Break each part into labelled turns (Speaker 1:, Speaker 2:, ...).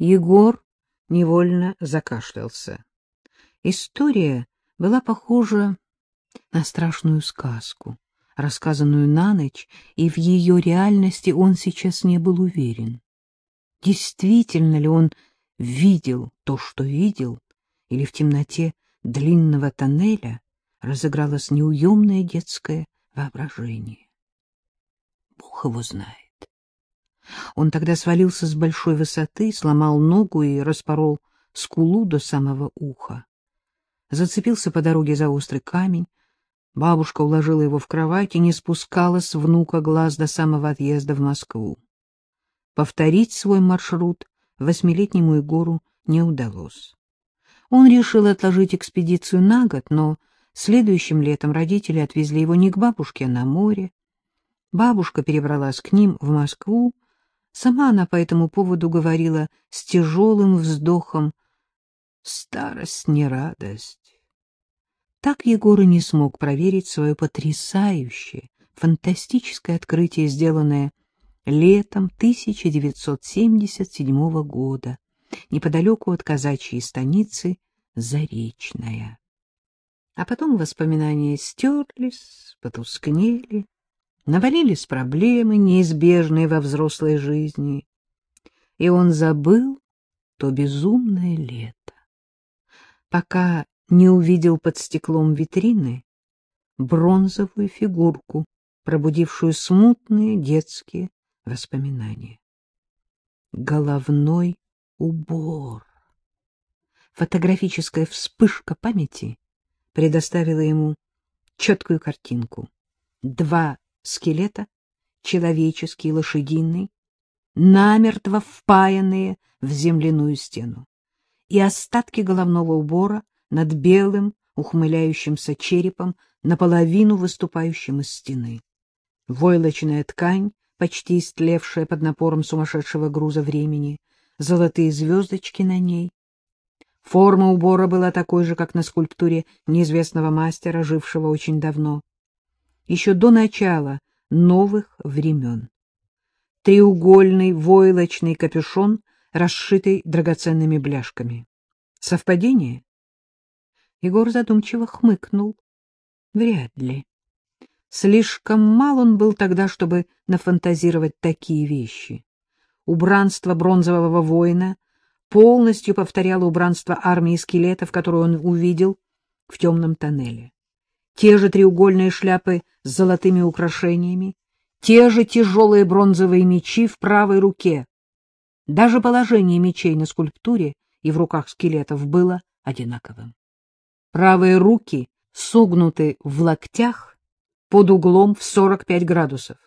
Speaker 1: Егор невольно закашлялся. История была похожа на страшную сказку, рассказанную на ночь, и в ее реальности он сейчас не был уверен. Действительно ли он видел то, что видел, или в темноте длинного тоннеля разыгралось неуемное детское воображение? Бог его знает. Он тогда свалился с большой высоты, сломал ногу и распорол скулу до самого уха. Зацепился по дороге за острый камень. Бабушка уложила его в кровать и не спускала с внука глаз до самого отъезда в Москву. Повторить свой маршрут восьмилетнему Егору не удалось. Он решил отложить экспедицию на год, но следующим летом родители отвезли его не к бабушке, а на море. Бабушка перебралась к ним в Москву, Сама она по этому поводу говорила с тяжелым вздохом «Старость не радость». Так Егор и не смог проверить свое потрясающее, фантастическое открытие, сделанное летом 1977 года неподалеку от казачьей станицы Заречная. А потом воспоминания стерлись, потускнели, навалились проблемы, неизбежные во взрослой жизни, и он забыл то безумное лето. Пока не увидел под стеклом витрины бронзовую фигурку, пробудившую смутные детские воспоминания. Головной убор. Фотографическая вспышка памяти предоставила ему четкую картинку. Два скелета, человеческий, лошадиный, намертво впаянные в земляную стену, и остатки головного убора над белым, ухмыляющимся черепом, наполовину выступающим из стены. Войлочная ткань, почти истлевшая под напором сумасшедшего груза времени, золотые звездочки на ней. Форма убора была такой же, как на скульптуре неизвестного мастера, жившего очень давно еще до начала новых времен. Треугольный войлочный капюшон, расшитый драгоценными бляшками. Совпадение? Егор задумчиво хмыкнул. Вряд ли. Слишком мал он был тогда, чтобы нафантазировать такие вещи. Убранство бронзового воина полностью повторяло убранство армии скелетов, которую он увидел в темном тоннеле те же треугольные шляпы с золотыми украшениями, те же тяжелые бронзовые мечи в правой руке. Даже положение мечей на скульптуре и в руках скелетов было одинаковым. Правые руки согнуты в локтях под углом в 45 градусов.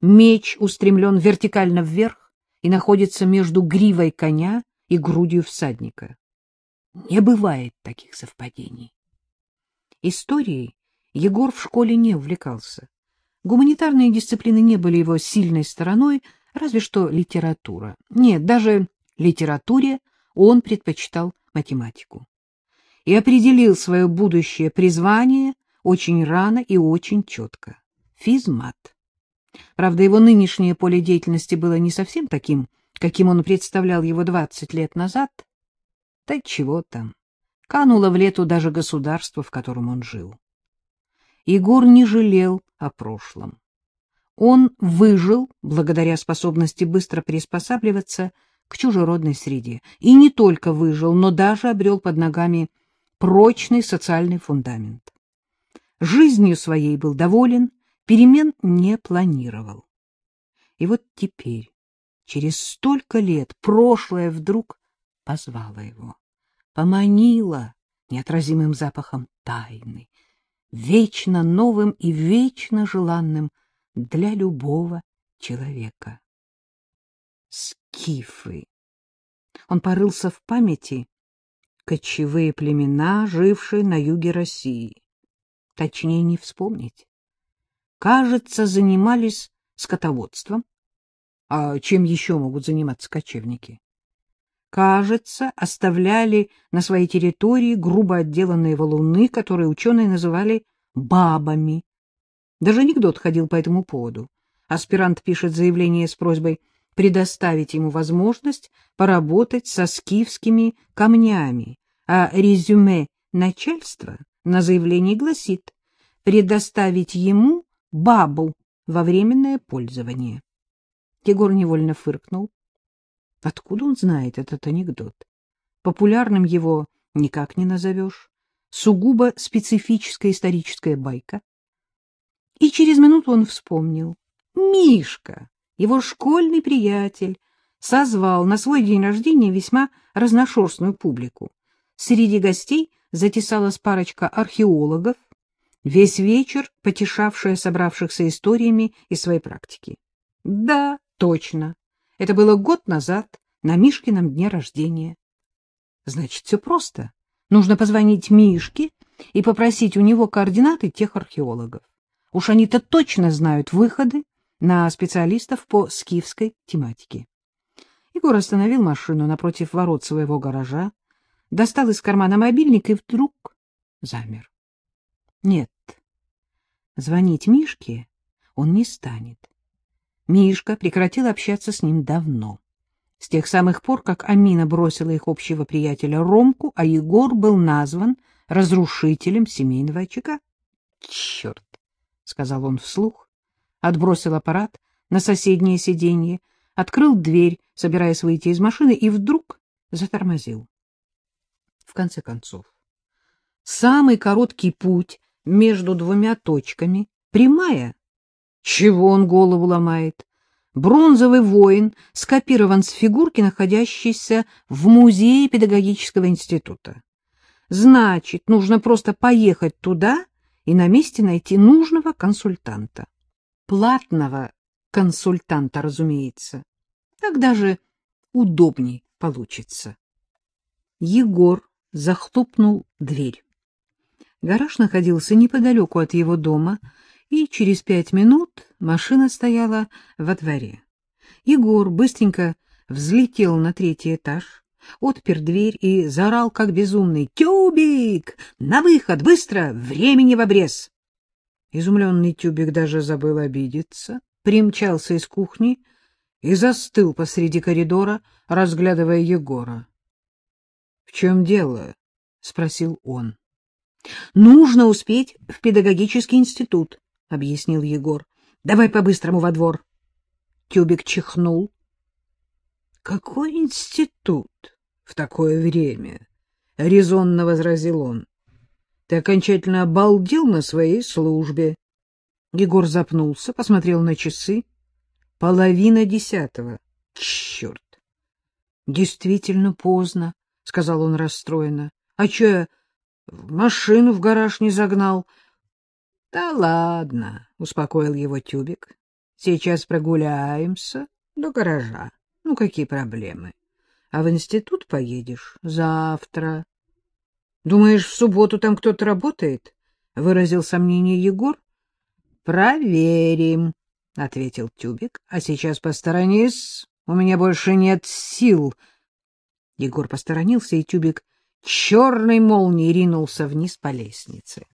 Speaker 1: Меч устремлен вертикально вверх и находится между гривой коня и грудью всадника. Не бывает таких совпадений. Историей Егор в школе не увлекался. Гуманитарные дисциплины не были его сильной стороной, разве что литература. Нет, даже литературе он предпочитал математику. И определил свое будущее призвание очень рано и очень четко. Физмат. Правда, его нынешнее поле деятельности было не совсем таким, каким он представлял его двадцать лет назад. Да чего там кануло в лету даже государство, в котором он жил. Егор не жалел о прошлом. Он выжил благодаря способности быстро приспосабливаться к чужеродной среде. И не только выжил, но даже обрел под ногами прочный социальный фундамент. Жизнью своей был доволен, перемен не планировал. И вот теперь, через столько лет, прошлое вдруг позвало его поманила неотразимым запахом тайны, вечно новым и вечно желанным для любого человека. Скифы. Он порылся в памяти кочевые племена, жившие на юге России. Точнее не вспомнить. Кажется, занимались скотоводством. А чем еще могут заниматься кочевники? Кажется, оставляли на своей территории грубо отделанные валуны, которые ученые называли бабами. Даже анекдот ходил по этому поводу. Аспирант пишет заявление с просьбой предоставить ему возможность поработать со скифскими камнями, а резюме начальства на заявлении гласит предоставить ему бабу во временное пользование. Егор невольно фыркнул. Откуда он знает этот анекдот? Популярным его никак не назовешь. Сугубо специфическая историческая байка. И через минуту он вспомнил. Мишка, его школьный приятель, созвал на свой день рождения весьма разношерстную публику. Среди гостей затесалась парочка археологов, весь вечер потешавшая собравшихся историями из своей практики. Да, точно, это было год назад, на Мишкином дне рождения. Значит, все просто. Нужно позвонить Мишке и попросить у него координаты тех археологов. Уж они-то точно знают выходы на специалистов по скифской тематике. Егор остановил машину напротив ворот своего гаража, достал из кармана мобильник и вдруг замер. Нет, звонить Мишке он не станет. Мишка прекратил общаться с ним давно. С тех самых пор, как Амина бросила их общего приятеля Ромку, а Егор был назван разрушителем семейного очага. — Черт! — сказал он вслух, отбросил аппарат на соседнее сиденье, открыл дверь, собираясь выйти из машины, и вдруг затормозил. В конце концов, самый короткий путь между двумя точками, прямая. Чего он голову ломает? Бронзовый воин скопирован с фигурки, находящейся в музее педагогического института. Значит, нужно просто поехать туда и на месте найти нужного консультанта. Платного консультанта, разумеется. Так даже удобней получится. Егор захлопнул дверь. Гараж находился неподалеку от его дома, и через пять минут машина стояла во дворе. Егор быстренько взлетел на третий этаж, отпер дверь и заорал, как безумный. — Тюбик! На выход! Быстро! Времени в обрез! Изумленный Тюбик даже забыл обидеться, примчался из кухни и застыл посреди коридора, разглядывая Егора. — В чем дело? — спросил он. — Нужно успеть в педагогический институт, — объяснил Егор. — Давай по-быстрому во двор. Тюбик чихнул. — Какой институт? в такое время? — резонно возразил он. — Ты окончательно обалдел на своей службе. Егор запнулся, посмотрел на часы. Половина десятого. Черт! Действительно поздно, — сказал он расстроенно. — А че я машину в гараж не загнал? — Да ладно, — успокоил его тюбик. — Сейчас прогуляемся до гаража. Ну, какие проблемы? — а в институт поедешь завтра. — Думаешь, в субботу там кто-то работает? — выразил сомнение Егор. — Проверим, — ответил Тюбик. — А сейчас посторонись, у меня больше нет сил. Егор посторонился, и Тюбик черной молнией ринулся вниз по лестнице.